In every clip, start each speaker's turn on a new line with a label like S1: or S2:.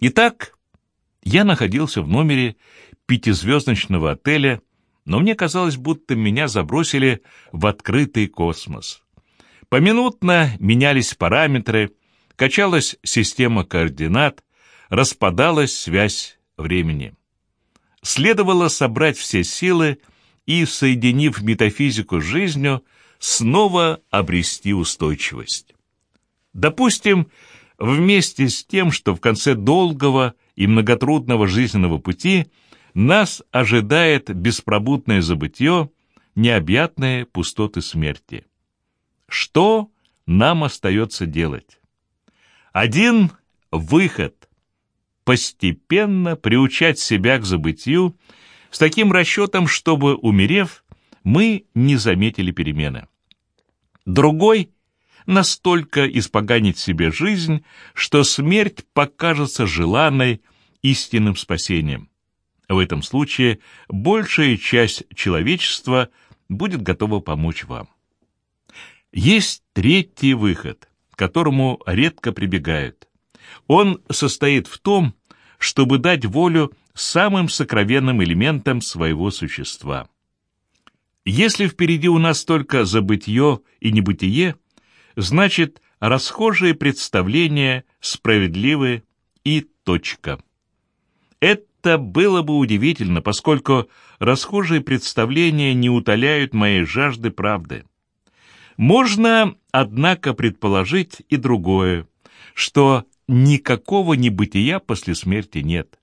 S1: Итак, я находился в номере пятизвездочного отеля, но мне казалось, будто меня забросили в открытый космос. Поминутно менялись параметры, качалась система координат, распадалась связь времени. Следовало собрать все силы и, соединив метафизику с жизнью, снова обрести устойчивость. Допустим, вместе с тем, что в конце долгого и многотрудного жизненного пути нас ожидает беспробудное забытье, необъятные пустоты смерти. Что нам остается делать? Один выход – постепенно приучать себя к забытию с таким расчетом, чтобы, умерев, мы не заметили перемены. Другой – настолько испоганить себе жизнь, что смерть покажется желанной истинным спасением. В этом случае большая часть человечества будет готова помочь вам. Есть третий выход, к которому редко прибегают. Он состоит в том, чтобы дать волю самым сокровенным элементам своего существа. Если впереди у нас только забытье и небытие, значит, расхожие представления справедливы и точка. Это было бы удивительно, поскольку расхожие представления не утоляют моей жажды правды. Можно, однако, предположить и другое, что никакого небытия после смерти нет.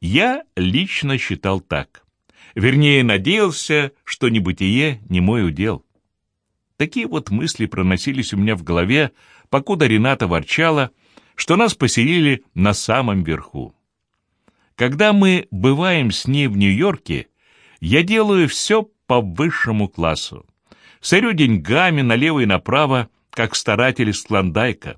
S1: Я лично считал так. Вернее, надеялся, что небытие не мой удел. Такие вот мысли проносились у меня в голове, покуда Рената ворчала, что нас поселили на самом верху. Когда мы бываем с ней в Нью-Йорке, я делаю все по высшему классу. Сорю деньгами налево и направо, как старатель из Клондайка.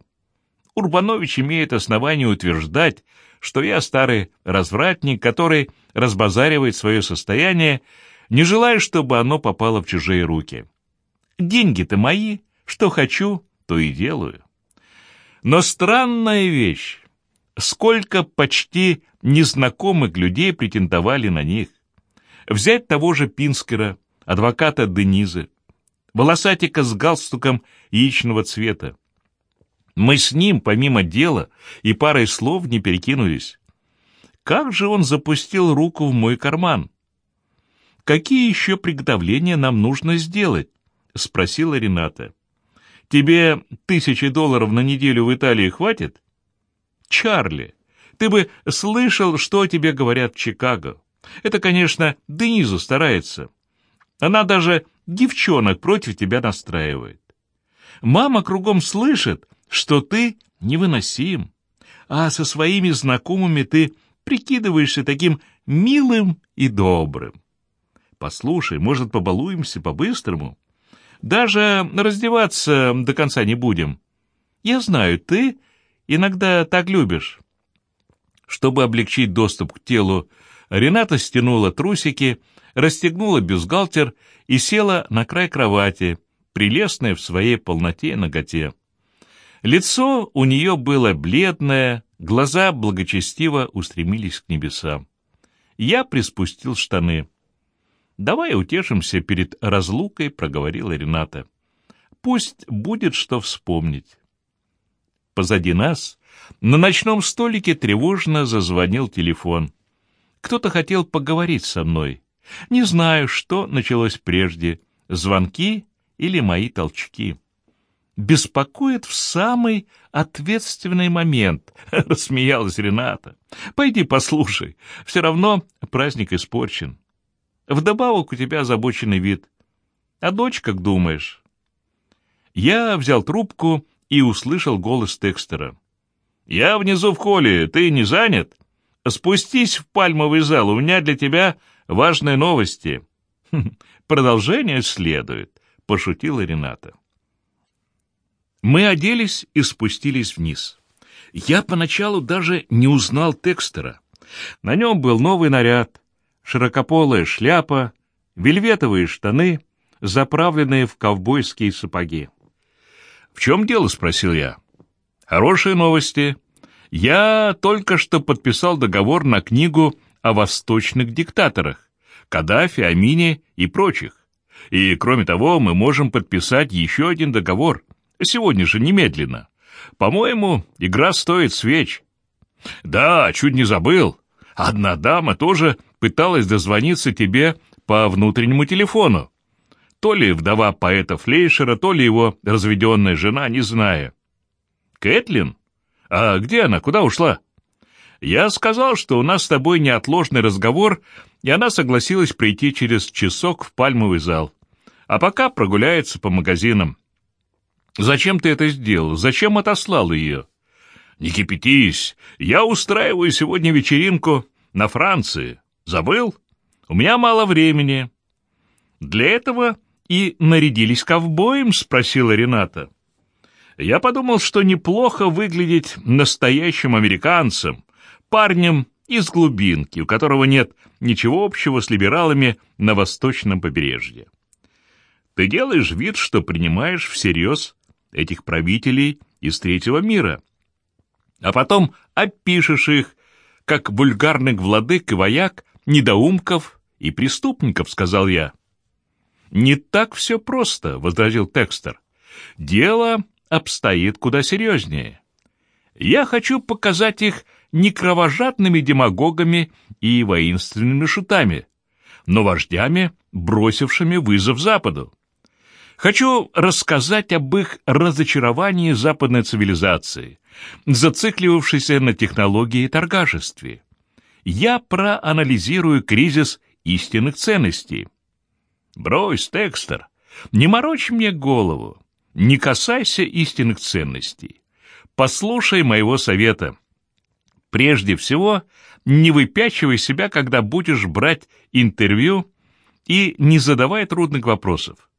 S1: Урбанович имеет основание утверждать, что я старый развратник, который разбазаривает свое состояние, не желая, чтобы оно попало в чужие руки. Деньги-то мои, что хочу, то и делаю. Но странная вещь. Сколько почти незнакомых людей претендовали на них. Взять того же Пинскера, адвоката Денизы, волосатика с галстуком яичного цвета. Мы с ним, помимо дела, и парой слов не перекинулись. Как же он запустил руку в мой карман? «Какие еще приготовления нам нужно сделать?» — спросила Рената. «Тебе тысячи долларов на неделю в Италии хватит?» «Чарли, ты бы слышал, что тебе говорят в Чикаго. Это, конечно, Денизу старается. Она даже девчонок против тебя настраивает. Мама кругом слышит, что ты невыносим, а со своими знакомыми ты прикидываешься таким милым и добрым. Послушай, может, побалуемся по-быстрому? Даже раздеваться до конца не будем. Я знаю, ты иногда так любишь. Чтобы облегчить доступ к телу, Рената стянула трусики, расстегнула бюстгальтер и села на край кровати, прелестная в своей полноте и ноготе. Лицо у нее было бледное, глаза благочестиво устремились к небесам. Я приспустил штаны. «Давай утешимся перед разлукой», — проговорила Рената. «Пусть будет что вспомнить». Позади нас на ночном столике тревожно зазвонил телефон. Кто-то хотел поговорить со мной. Не знаю, что началось прежде, звонки или мои толчки. Беспокоит в самый ответственный момент, рассмеялась Рената. Пойди послушай, все равно праздник испорчен. Вдобавок у тебя озабоченный вид. А дочь, как думаешь? Я взял трубку и услышал голос Текстера. «Я внизу в холле, ты не занят? Спустись в пальмовый зал, у меня для тебя важные новости». «Продолжение следует», — пошутила Рената. Мы оделись и спустились вниз. Я поначалу даже не узнал Текстера. На нем был новый наряд, широкополая шляпа, вельветовые штаны, заправленные в ковбойские сапоги. «В чем дело?» — спросил я. «Хорошие новости. Я только что подписал договор на книгу о восточных диктаторах, Каддафи, Амине и прочих. И, кроме того, мы можем подписать еще один договор. Сегодня же, немедленно. По-моему, игра стоит свеч. Да, чуть не забыл. Одна дама тоже пыталась дозвониться тебе по внутреннему телефону. То ли вдова поэта Флейшера, то ли его разведенная жена, не знаю. Кэтлин? А где она? Куда ушла? Я сказал, что у нас с тобой неотложный разговор, и она согласилась прийти через часок в пальмовый зал. А пока прогуляется по магазинам. Зачем ты это сделал? Зачем отослал ее? Не кипятись. Я устраиваю сегодня вечеринку на Франции. Забыл? У меня мало времени. Для этого и нарядились ковбоем, спросила Рената. Я подумал, что неплохо выглядеть настоящим американцем, парнем из глубинки, у которого нет ничего общего с либералами на восточном побережье. Ты делаешь вид, что принимаешь всерьез этих правителей из третьего мира, а потом опишешь их, как вульгарных владык и вояк, недоумков и преступников, сказал я. «Не так все просто», — возразил Текстер. «Дело обстоит куда серьезнее. Я хочу показать их не кровожадными демагогами и воинственными шутами, но вождями, бросившими вызов Западу. Хочу рассказать об их разочаровании западной цивилизации, зацикливавшейся на технологии и торгашестве. Я проанализирую кризис истинных ценностей. Брось, Текстер, не морочь мне голову, не касайся истинных ценностей. Послушай моего совета. Прежде всего, не выпячивай себя, когда будешь брать интервью, и не задавай трудных вопросов.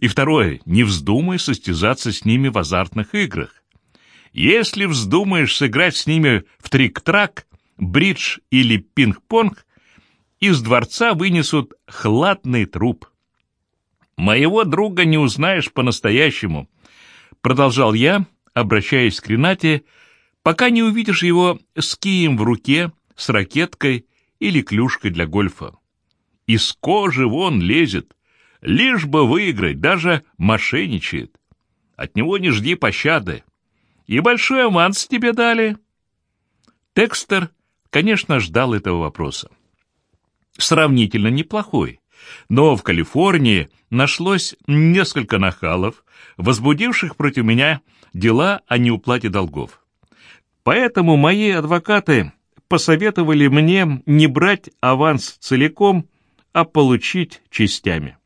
S1: И второе, не вздумай состязаться с ними в азартных играх. Если вздумаешь сыграть с ними в трик-трак, бридж или пинг-понг, из дворца вынесут хладный труп. «Моего друга не узнаешь по-настоящему», — продолжал я, обращаясь к Ренате, «пока не увидишь его с кием в руке, с ракеткой или клюшкой для гольфа. Из кожи вон лезет, лишь бы выиграть, даже мошенничает. От него не жди пощады. И большой аванс тебе дали». Текстер, конечно, ждал этого вопроса. Сравнительно неплохой, но в Калифорнии нашлось несколько нахалов, возбудивших против меня дела о неуплате долгов. Поэтому мои адвокаты посоветовали мне не брать аванс целиком, а получить частями.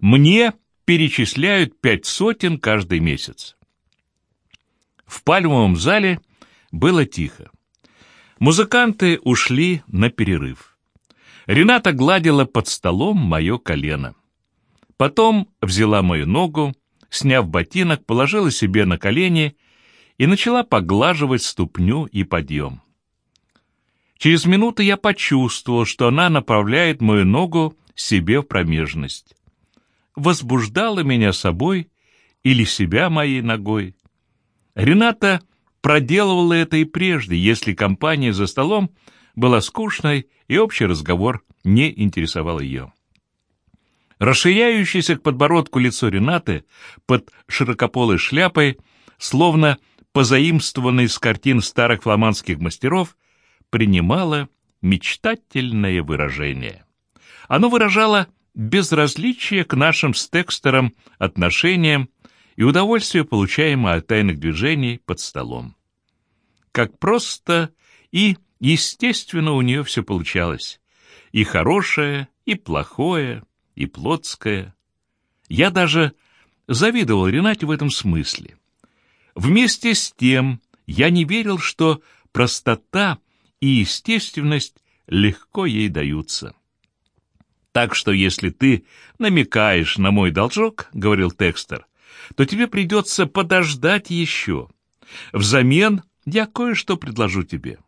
S1: Мне перечисляют пять сотен каждый месяц. В пальмовом зале было тихо. Музыканты ушли на перерыв. Рената гладила под столом мое колено. Потом взяла мою ногу, сняв ботинок, положила себе на колени и начала поглаживать ступню и подъем. Через минуту я почувствовал, что она направляет мою ногу себе в промежность. Возбуждала меня собой или себя моей ногой. Рената проделывала это и прежде, если компания за столом была скучной и общий разговор не интересовал ее. Расширяющееся к подбородку лицо Ренаты под широкополой шляпой, словно позаимствованной с картин старых фламандских мастеров, принимало мечтательное выражение. Оно выражало безразличие к нашим с Текстером отношениям и удовольствие, получаемое от тайных движений под столом. Как просто и естественно у нее все получалось. И хорошее, и плохое, и плотское. Я даже завидовал Ренате в этом смысле. Вместе с тем я не верил, что простота и естественность легко ей даются. Так что если ты намекаешь на мой должок, — говорил Текстер, — то тебе придется подождать еще. Взамен я кое-что предложу тебе.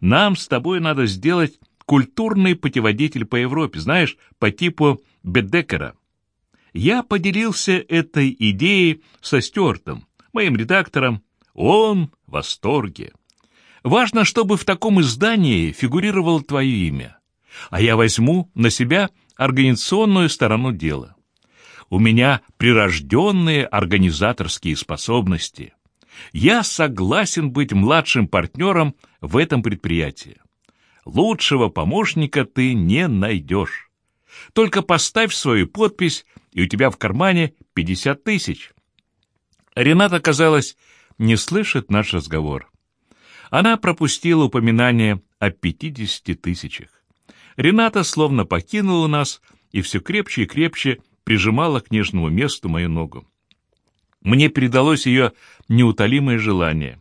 S1: Нам с тобой надо сделать культурный путеводитель по Европе, знаешь, по типу Бедекера. Я поделился этой идеей со Стюартом, моим редактором. Он в восторге. Важно, чтобы в таком издании фигурировало твое имя, а я возьму на себя организационную сторону дела. У меня прирожденные организаторские способности. Я согласен быть младшим партнером в этом предприятии. Лучшего помощника ты не найдешь. Только поставь свою подпись, и у тебя в кармане 50 тысяч. Рената, казалось, не слышит наш разговор. Она пропустила упоминание о 50 тысячах. Рената словно покинула нас и все крепче и крепче прижимала к нежному месту мою ногу. Мне передалось ее неутолимое желание.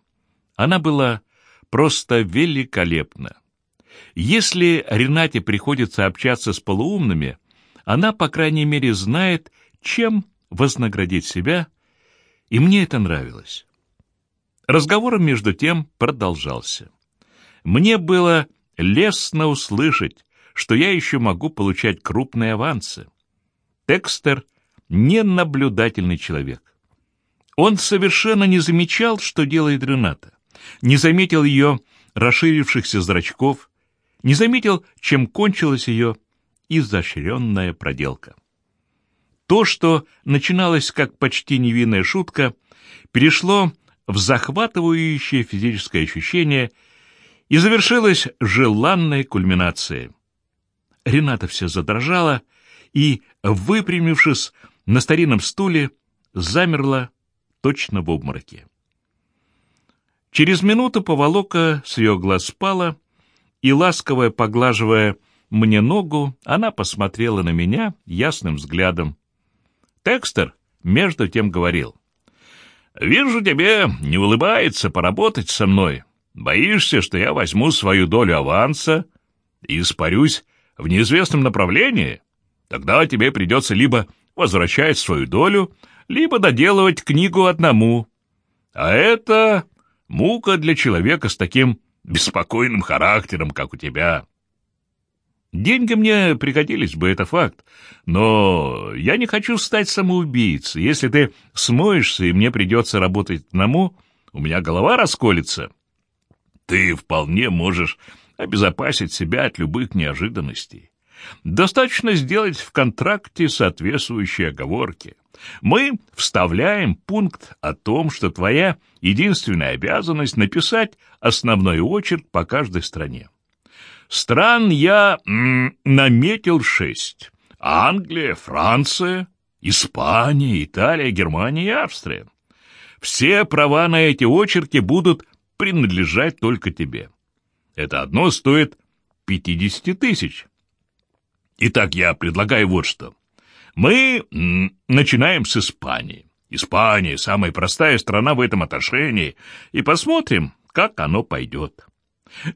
S1: Она была просто великолепна. Если Ренате приходится общаться с полуумными, она, по крайней мере, знает, чем вознаградить себя, и мне это нравилось. Разговор между тем продолжался. Мне было лестно услышать, что я еще могу получать крупные авансы. Текстер — ненаблюдательный человек. Он совершенно не замечал, что делает Рената, не заметил ее расширившихся зрачков, не заметил, чем кончилась ее изощренная проделка. То, что начиналось как почти невинная шутка, перешло в захватывающее физическое ощущение и завершилось желанной кульминацией. Рената все задрожала и, выпрямившись на старинном стуле, замерла точно в обмороке. Через минуту поволока с ее глаз спала, и, ласково поглаживая мне ногу, она посмотрела на меня ясным взглядом. Текстер между тем говорил. «Вижу, тебе не улыбается поработать со мной. Боишься, что я возьму свою долю аванса и испарюсь в неизвестном направлении? Тогда тебе придется либо возвращать свою долю, либо доделывать книгу одному. А это мука для человека с таким беспокойным характером, как у тебя. Деньги мне пригодились бы, это факт, но я не хочу стать самоубийцей. Если ты смоешься, и мне придется работать одному, у меня голова расколется. Ты вполне можешь обезопасить себя от любых неожиданностей. Достаточно сделать в контракте соответствующие оговорки. Мы вставляем пункт о том, что твоя единственная обязанность написать основной очерк по каждой стране. Стран я м, наметил шесть. Англия, Франция, Испания, Италия, Германия и Австрия. Все права на эти очерки будут принадлежать только тебе. Это одно стоит 50 тысяч. Итак, я предлагаю вот что. Мы начинаем с Испании. Испания – самая простая страна в этом отношении, и посмотрим, как оно пойдет.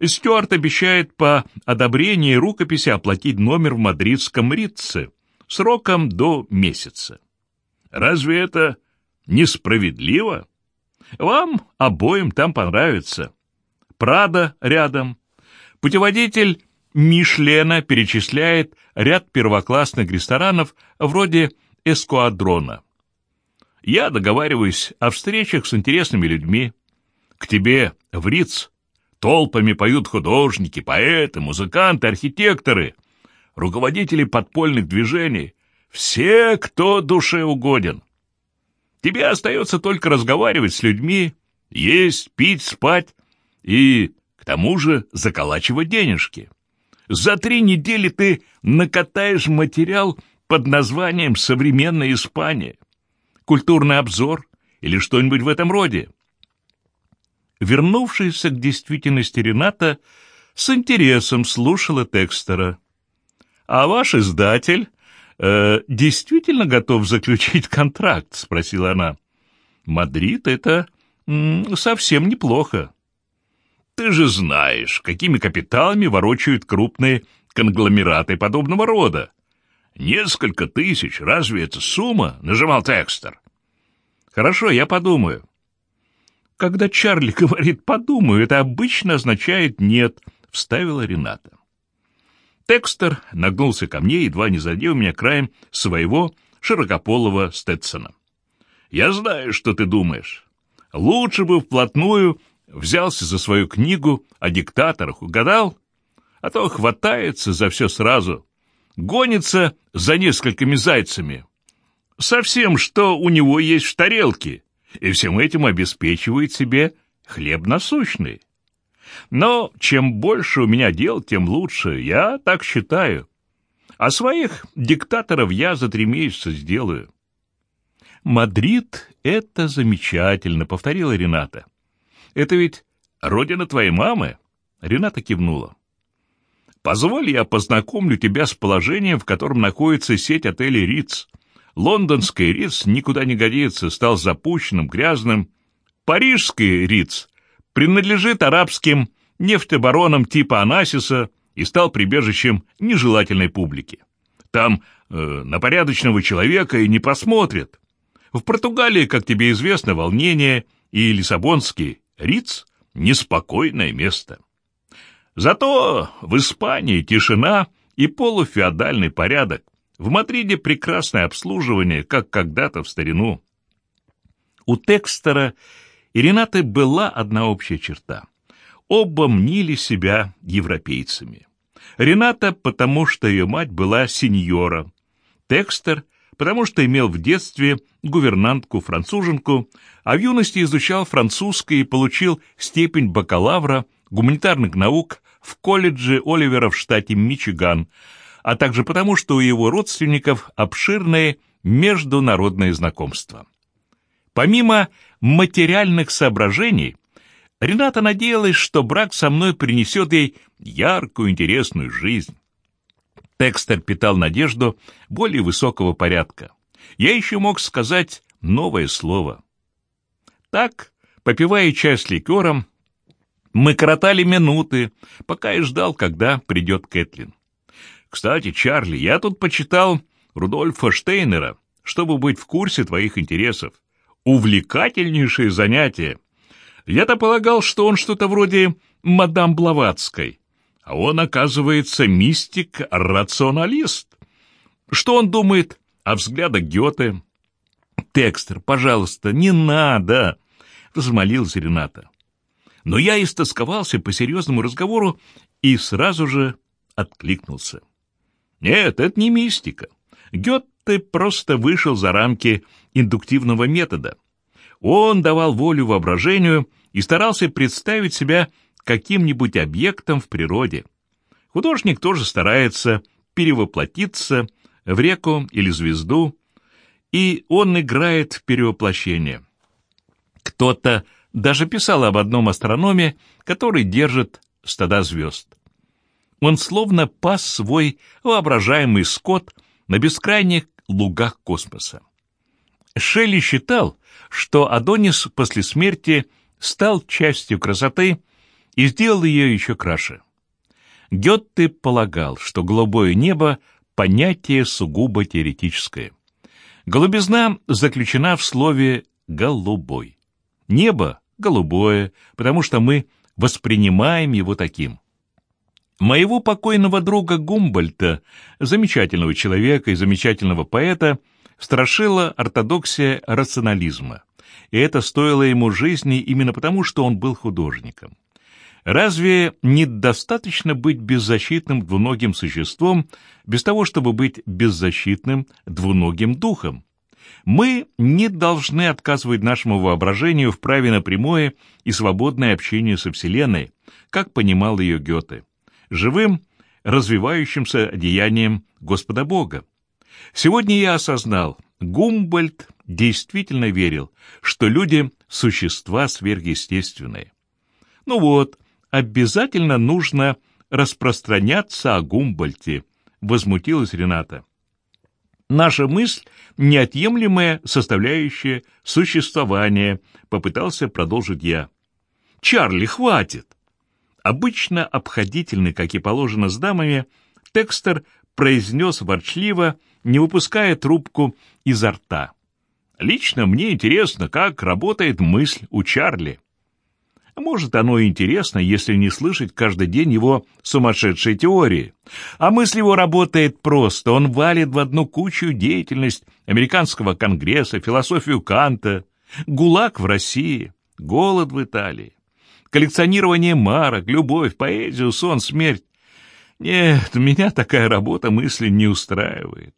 S1: Стюарт обещает по одобрении рукописи оплатить номер в мадридском Ритце сроком до месяца. Разве это несправедливо? Вам обоим там понравится. Прада рядом. Путеводитель Мишлена перечисляет ряд первоклассных ресторанов вроде «Эскуадрона». Я договариваюсь о встречах с интересными людьми. К тебе в Риц толпами поют художники, поэты, музыканты, архитекторы, руководители подпольных движений, все, кто душе угоден. Тебе остается только разговаривать с людьми, есть, пить, спать и, к тому же, заколачивать денежки. За три недели ты накатаешь материал под названием «Современная Испания», «Культурный обзор» или что-нибудь в этом роде. Вернувшаяся к действительности Рената с интересом слушала Текстера. «А ваш издатель э, действительно готов заключить контракт?» — спросила она. «Мадрид — это совсем неплохо». Ты же знаешь, какими капиталами ворочают крупные конгломераты подобного рода. Несколько тысяч, разве это сумма? Нажимал Текстер. Хорошо, я подумаю. Когда Чарли говорит «подумаю», это обычно означает «нет», — вставила Рената. Текстер нагнулся ко мне, едва не задев меня краем своего широкополого Стетсона. «Я знаю, что ты думаешь. Лучше бы вплотную взялся за свою книгу о диктаторах, угадал? А то хватается за все сразу, гонится за несколькими зайцами. Совсем, что у него есть в тарелке, и всем этим обеспечивает себе хлеб насущный. Но чем больше у меня дел, тем лучше, я так считаю. А своих диктаторов я за три месяца сделаю. «Мадрид — это замечательно», — повторила Рената. «Это ведь родина твоей мамы?» Рената кивнула. «Позволь, я познакомлю тебя с положением, в котором находится сеть отелей «Риц». Лондонский «Риц» никуда не годится, стал запущенным, грязным. Парижский «Риц» принадлежит арабским нефтебаронам типа Анасиса и стал прибежищем нежелательной публики. Там э, на порядочного человека и не посмотрят. В Португалии, как тебе известно, волнение, и Лиссабонский Риц — неспокойное место. Зато в Испании тишина и полуфеодальный порядок. В Мадриде прекрасное обслуживание, как когда-то в старину. У Текстера и Ренаты была одна общая черта. Оба мнили себя европейцами. Рената, потому что ее мать была сеньора. Текстер, потому что имел в детстве гувернантку-француженку, а в юности изучал французский и получил степень бакалавра гуманитарных наук в колледже Оливера в штате Мичиган, а также потому, что у его родственников обширные международные знакомства. Помимо материальных соображений, Рената надеялась, что брак со мной принесет ей яркую, интересную жизнь. Текстер питал надежду более высокого порядка. Я еще мог сказать новое слово. Так, попивая чай с ликером, мы коротали минуты, пока я ждал, когда придет Кэтлин. Кстати, Чарли, я тут почитал Рудольфа Штейнера, чтобы быть в курсе твоих интересов увлекательнейшее занятие. Я-то полагал, что он что-то вроде мадам Блаватской, а он, оказывается, мистик-рационалист. Что он думает о взглядах Гёте? «Текстер, пожалуйста, не надо!» — взмолилась Рената. Но я истосковался по серьезному разговору и сразу же откликнулся. «Нет, это не мистика. Гёте просто вышел за рамки индуктивного метода. Он давал волю воображению и старался представить себя каким-нибудь объектом в природе. Художник тоже старается перевоплотиться в реку или звезду, и он играет в перевоплощение. Кто-то даже писал об одном астрономе, который держит стада звезд. Он словно пас свой воображаемый скот на бескрайних лугах космоса. Шелли считал, что Адонис после смерти стал частью красоты и сделал ее еще краше. Гетте полагал, что голубое небо — понятие сугубо теоретическое. Голубизна заключена в слове «голубой». Небо — голубое, потому что мы воспринимаем его таким. Моего покойного друга Гумбольта, замечательного человека и замечательного поэта — страшила ортодоксия рационализма, и это стоило ему жизни именно потому, что он был художником. Разве недостаточно быть беззащитным двуногим существом без того, чтобы быть беззащитным двуногим духом? Мы не должны отказывать нашему воображению в праве на прямое и свободное общение со Вселенной, как понимал ее Гёте, живым, развивающимся деянием Господа Бога. Сегодня я осознал, Гумбольд действительно верил, что люди — существа сверхъестественные. Ну вот, обязательно нужно распространяться о Гумбольте, возмутилась Рената. Наша мысль — неотъемлемая составляющая существования, попытался продолжить я. Чарли, хватит! Обычно обходительный, как и положено с дамами, Текстер произнес ворчливо — не выпуская трубку изо рта. Лично мне интересно, как работает мысль у Чарли. Может, оно и интересно, если не слышать каждый день его сумасшедшей теории. А мысль его работает просто. Он валит в одну кучу деятельность американского конгресса, философию Канта, ГУЛАГ в России, голод в Италии. коллекционирование марок, любовь, поэзию, сон, смерть. Нет, меня такая работа мысли не устраивает.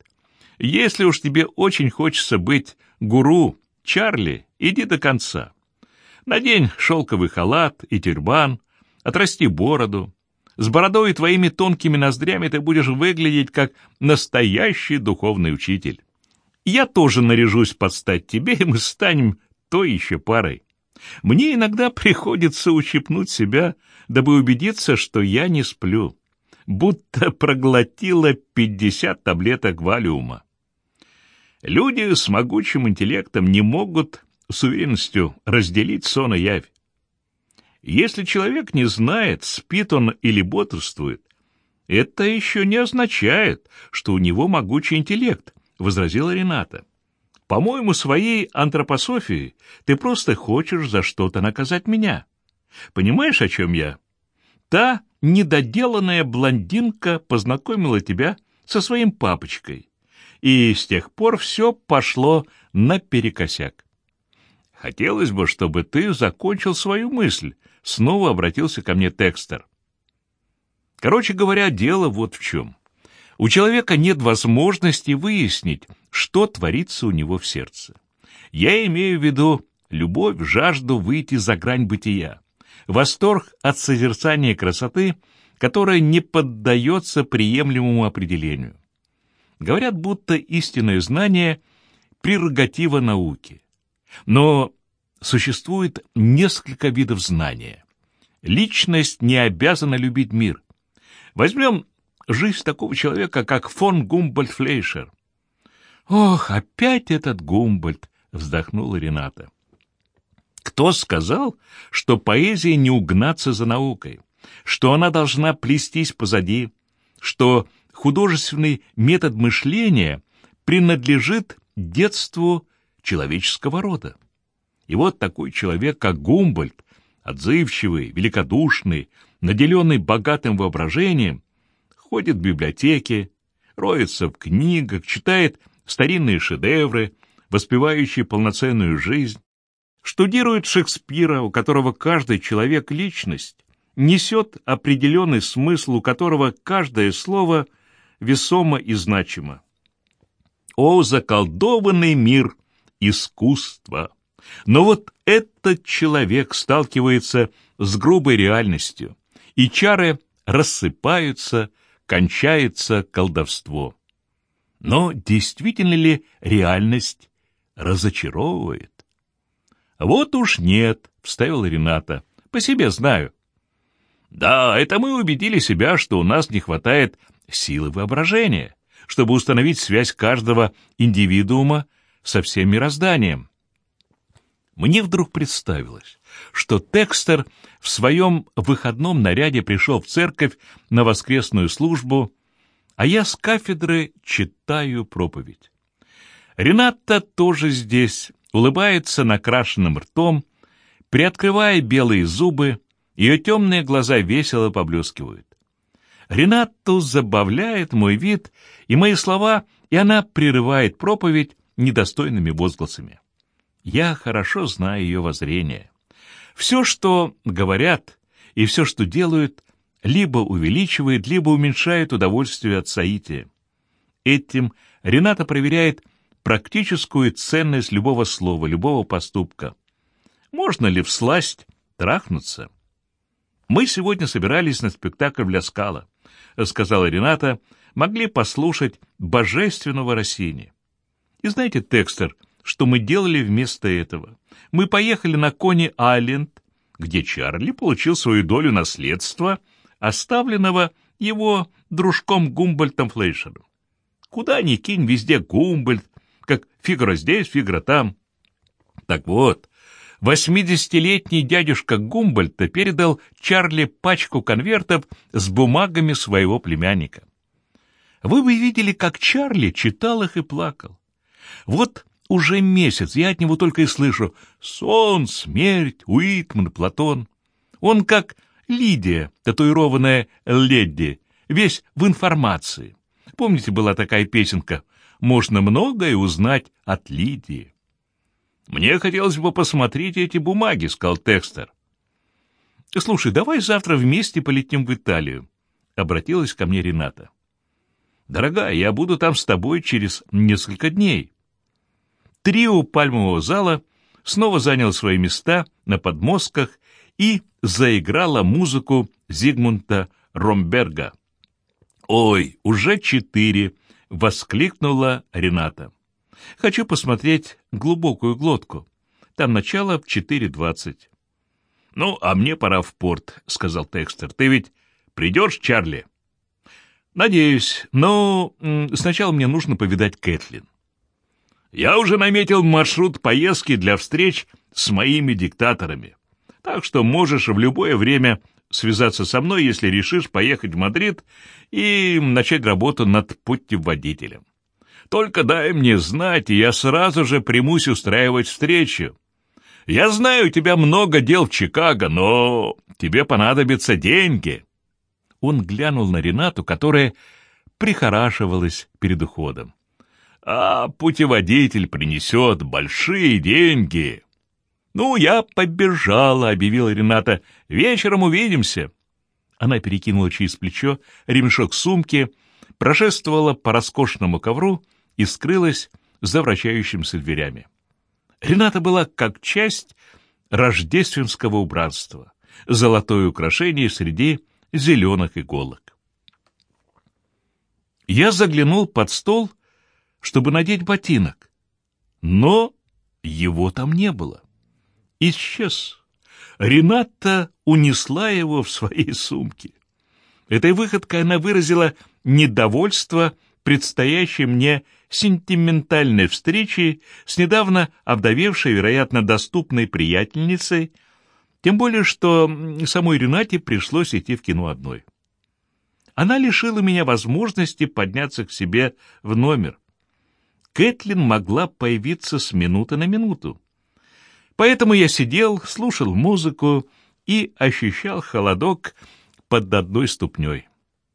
S1: Если уж тебе очень хочется быть гуру, Чарли, иди до конца. Надень шелковый халат и тюрбан, отрасти бороду. С бородой и твоими тонкими ноздрями ты будешь выглядеть как настоящий духовный учитель. Я тоже наряжусь под стать тебе, и мы станем той еще парой. Мне иногда приходится ущипнуть себя, дабы убедиться, что я не сплю, будто проглотила пятьдесят таблеток валиума. Люди с могучим интеллектом не могут с уверенностью разделить сон и явь. Если человек не знает, спит он или бодрствует, это еще не означает, что у него могучий интеллект, — возразила Рената. По-моему, своей антропософией ты просто хочешь за что-то наказать меня. Понимаешь, о чем я? Та недоделанная блондинка познакомила тебя со своим папочкой, и с тех пор все пошло наперекосяк. Хотелось бы, чтобы ты закончил свою мысль, снова обратился ко мне Текстер. Короче говоря, дело вот в чем. У человека нет возможности выяснить, что творится у него в сердце. Я имею в виду любовь, жажду выйти за грань бытия, восторг от созерцания красоты, которая не поддается приемлемому определению. Говорят, будто истинное знание – прерогатива науки. Но существует несколько видов знания. Личность не обязана любить мир. Возьмем жизнь такого человека, как фон Гумбольд Флейшер. «Ох, опять этот Гумбольд!» — вздохнула Рената. «Кто сказал, что поэзия не угнаться за наукой, что она должна плестись позади, что художественный метод мышления принадлежит детству человеческого рода?» И вот такой человек, как Гумбольд, отзывчивый, великодушный, наделенный богатым воображением, ходит в библиотеки, роется в книгах, читает старинные шедевры, воспевающие полноценную жизнь, штудирует Шекспира, у которого каждый человек — личность, несет определенный смысл, у которого каждое слово весомо и значимо. О, заколдованный мир искусства! Но вот этот человек сталкивается с грубой реальностью, и чары рассыпаются, кончается колдовство. Но действительно ли реальность разочаровывает? Вот уж нет, вставила Рената. По себе знаю. Да, это мы убедили себя, что у нас не хватает силы воображения, чтобы установить связь каждого индивидуума со всем мирозданием. Мне вдруг представилось, что Текстер в своем выходном наряде пришел в церковь на воскресную службу, а я с кафедры читаю проповедь. Рената тоже здесь, улыбается накрашенным ртом, приоткрывая белые зубы, ее темные глаза весело поблескивают. Ренату забавляет мой вид и мои слова, и она прерывает проповедь недостойными возгласами. Я хорошо знаю ее воззрение. Все, что говорят, и все, что делают, либо увеличивает, либо уменьшает удовольствие от соития. Этим Рената проверяет практическую ценность любого слова, любого поступка. Можно ли всласть трахнуться? «Мы сегодня собирались на спектакль в Ляскало», — сказала Рената, — «могли послушать божественного Россини». И знаете, Текстер, что мы делали вместо этого. Мы поехали на Кони-Айленд, где Чарли получил свою долю наследства, оставленного его дружком Гумбольтом Флейшером. Куда ни кинь, везде Гумбольд, как фигура здесь, фигура там. Так вот, восьмидесятилетний дядюшка Гумбольта передал Чарли пачку конвертов с бумагами своего племянника. Вы бы видели, как Чарли читал их и плакал. Вот уже месяц я от него только и слышу «Сон, смерть, Уитман, Платон». Он как Лидия, татуированная леди, весь в информации. Помните, была такая песенка «Можно многое узнать от Лидии». «Мне хотелось бы посмотреть эти бумаги», — сказал Текстер. Слушай, давай завтра вместе полетим в Италию. Обратилась ко мне Рената. Дорогая, я буду там с тобой через несколько дней. Трио пальмового зала снова занял свои места на подмостках и заиграла музыку Зигмунда Ромберга. «Ой, уже четыре!» — воскликнула Рената. «Хочу посмотреть глубокую глотку. Там начало в четыре двадцать». «Ну, а мне пора в порт», — сказал Текстер. «Ты ведь придешь, Чарли?» «Надеюсь, но сначала мне нужно повидать Кэтлин». «Я уже наметил маршрут поездки для встреч с моими диктаторами, так что можешь в любое время связаться со мной, если решишь поехать в Мадрид и начать работу над путеводителем. Только дай мне знать, и я сразу же примусь устраивать встречу. Я знаю, у тебя много дел в Чикаго, но тебе понадобятся деньги. Он глянул на Ренату, которая прихорашивалась перед уходом. А путеводитель принесет большие деньги. «Ну, я побежала», — объявила Рената. «Вечером увидимся». Она перекинула через плечо ремешок сумки, прошествовала по роскошному ковру и скрылась за вращающимся дверями. Рената была как часть рождественского убранства, золотое украшение среди зеленых иголок. Я заглянул под стол, чтобы надеть ботинок, но его там не было исчез. Рената унесла его в своей сумке. Этой выходкой она выразила недовольство предстоящей мне сентиментальной встречи с недавно овдовевшей, вероятно, доступной приятельницей, тем более что самой Ренате пришлось идти в кино одной. Она лишила меня возможности подняться к себе в номер. Кэтлин могла появиться с минуты на минуту. Поэтому я сидел, слушал музыку и ощущал холодок под одной ступней.